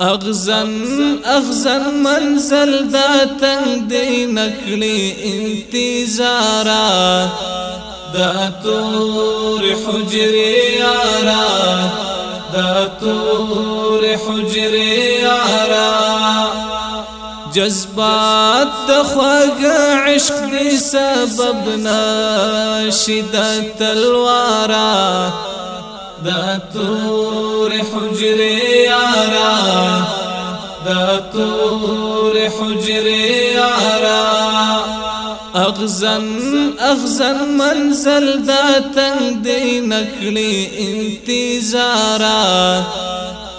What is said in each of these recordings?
أغزن أغزن منزل دا تنگ دی نکلی انتظارا دا تور حجری یارا دا تور جذبات د عشق دی سبب تلوارا دا تور حجری یارا دا تور حجری یارا. اغزن اغزن منزل دا تنگ دی نکلی انتظارا.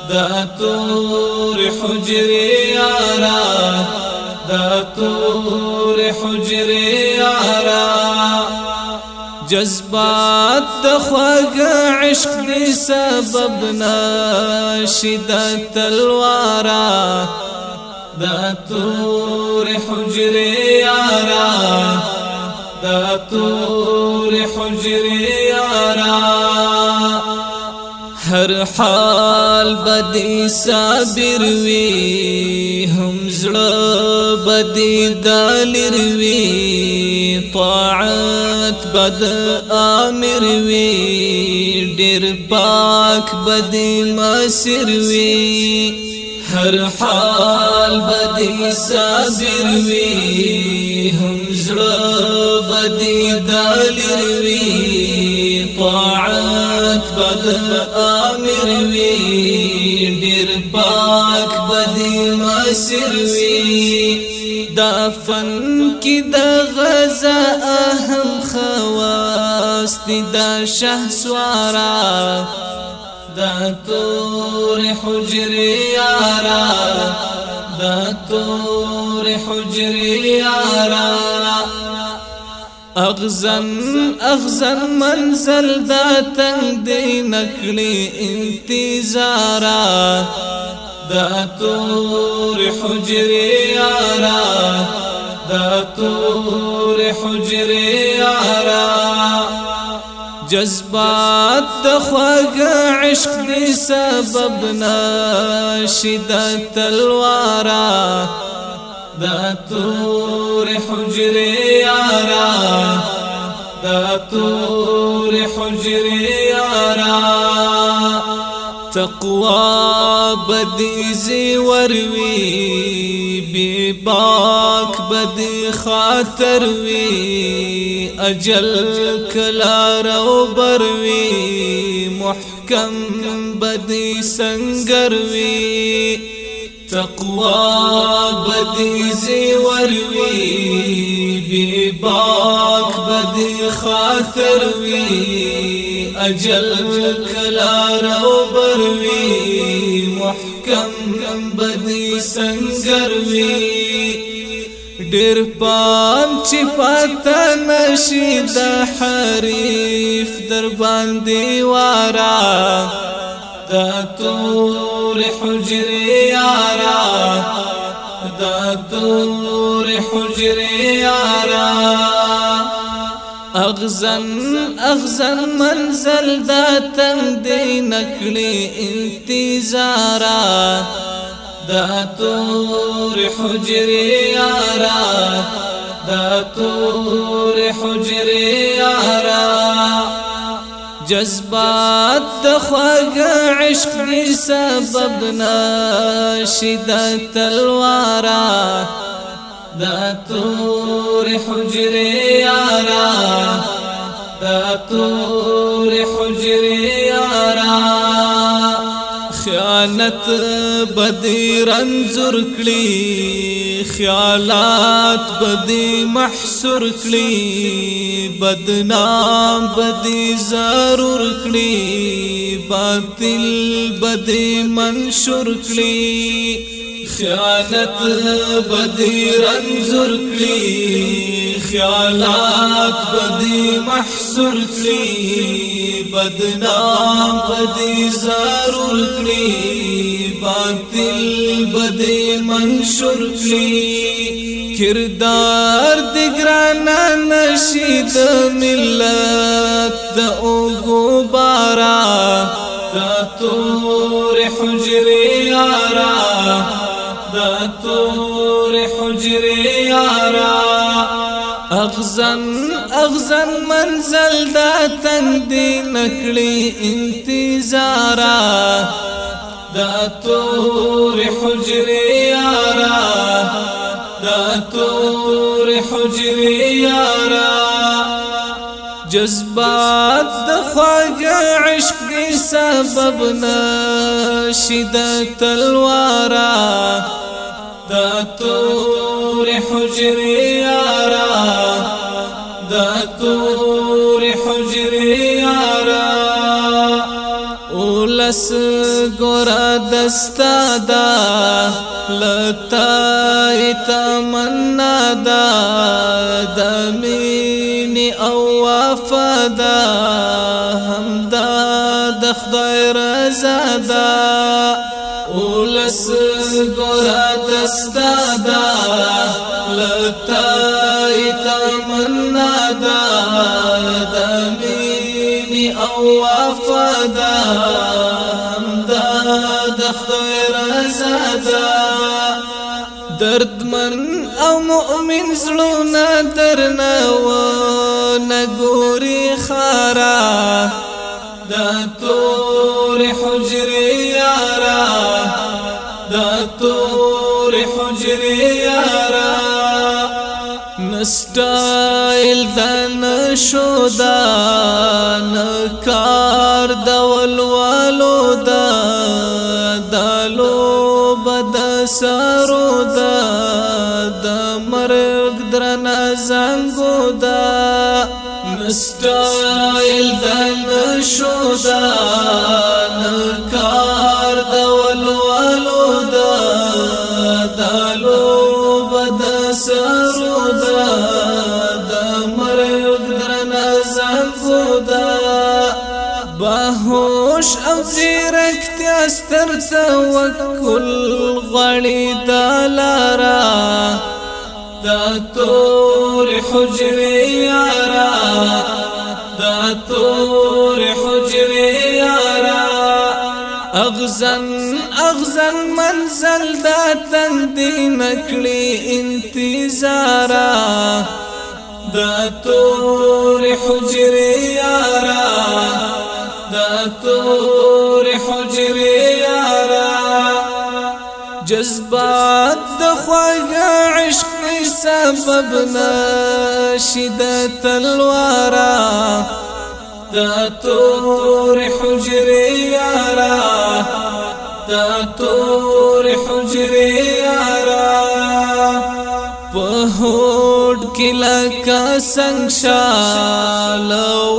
دا تور حجری یارا دا تور حجری یارا. جذبات د خوږ عشق دی سبب نشد تلوارا دا تور حجر یارا دا تور حجر یارا هر حال بدی صابر وی هم زړه بدی دالر وی طاعت بد آمر وی ډیر پاک بدی مسر وی۔ هر حال بدی صابر وی هم زړه بدی دالر وی طاعت بد مسر وی دا فن کی د غزا اهم خواست د شه سوارا دا تور حجر یارا دا تور حجر یارا۔ اغزن اغزن منزل دا تنگ دی نکلی انتظارا۔ دا تور حجری یارا دا تور حجری یارا جذبات د عشق دی سبب نشد تلوارا دا تور حجری یارا تقوا بدی زی وروي بی باک بدی خاطر وی أجل کلا رو بروي محکم بدی سنگر وی تقوا بدی زی وروي بی باک خاطر وی أجل کلا رو سنگر وی ډیر پام چې پتا نشي د حریف در باندې وارا دا تور حجر یارا دا تور حجر یارا اغزن اغزن منزل دا تنگ دی نکلی انتظارا دا تور حجر یارا دا تور حجر یارا جذبات د خوږ عشق دی سبب نشد تلوارا دا تور حجر یارا دا تور خیانت بدی رنزور کړي خیالات بدی محصور کړي بدنام بدی ضرور کړي باطل بدی منشور کړي خیانت بدی رنزور کلی خیالات بدی محصور کلی بدنام بدی ضرور کلی باطل بدی منشور کلی کردار دگرانا نشید ملت دا اوگو بارا دا أغزن أغزن منزل دا تندی نکړي انتظارا. دا تور حجري یارا دا تور حجري یارا. جذبات د خواږه عشق دی سبب نشد تلوارا. دا تور حجری یارا. اولس ګورا دستا دا لتا تمنا دا دمینی أو وفدا هم دا د خدای رضا دا۔ ولس ګورا دستا دا لتا تمنا دا د مینی أو وفدا دا دردمن أو مؤمن زړونه درنه و نګوري خارا. دا تور حجري یارا. دا تور حجري یارا. نستایل دن شودا نکار دول سرو دا د مرګ درنا زنګو دا. مستایل دن شو دا نکار د ولولو دا. دالو بد سرو دا د مرګ درنا زنګو دا. باهوش أو زیرکتیا ستر توکل غړی دلارا دا تور حجری یارا دا تور حجری یارا. اغزن اغزن منزل دا تندی نکړي انتظارا. دا تور حجری یارا دا تور یارا جذبات د خواږه عشق سبب نشد تلوارا دا تور حجری یارا دا تور حجری یارا په هوډ کې لکه څنګه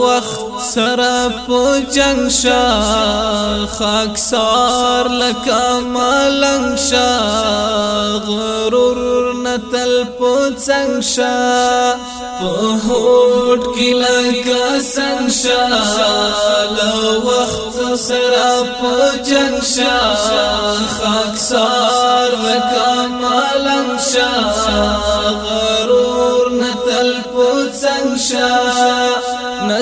وخت سره په جنگ شا خاک سار لکه ملنګ شا غرور نتل په څنګ شا په هوټ کې لکه څنګه شا وخت سره په جنگ شا خاک سار لکه ملنګ شا غرور نتل په څنګه شا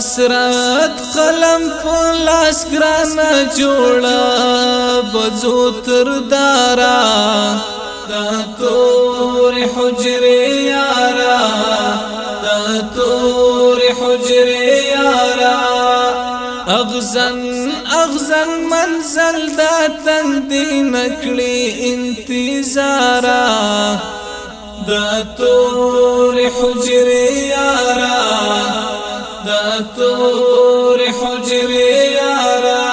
نصرت قلم په لاس ګرانه جوړه بزو تر دارا دا تور حجري یارا دا تور حجري یارا. اغزن اغزن منزل دا تندی نکړي انتظارا. دا تور حجري یارا دتور حجري یارا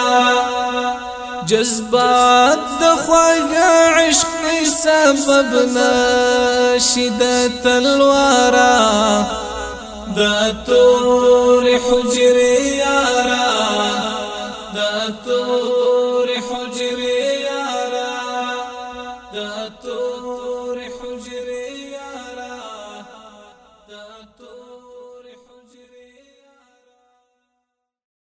جذبات دخوگ عشق سبب ناشد تلوارا دتور حجري یارا دتور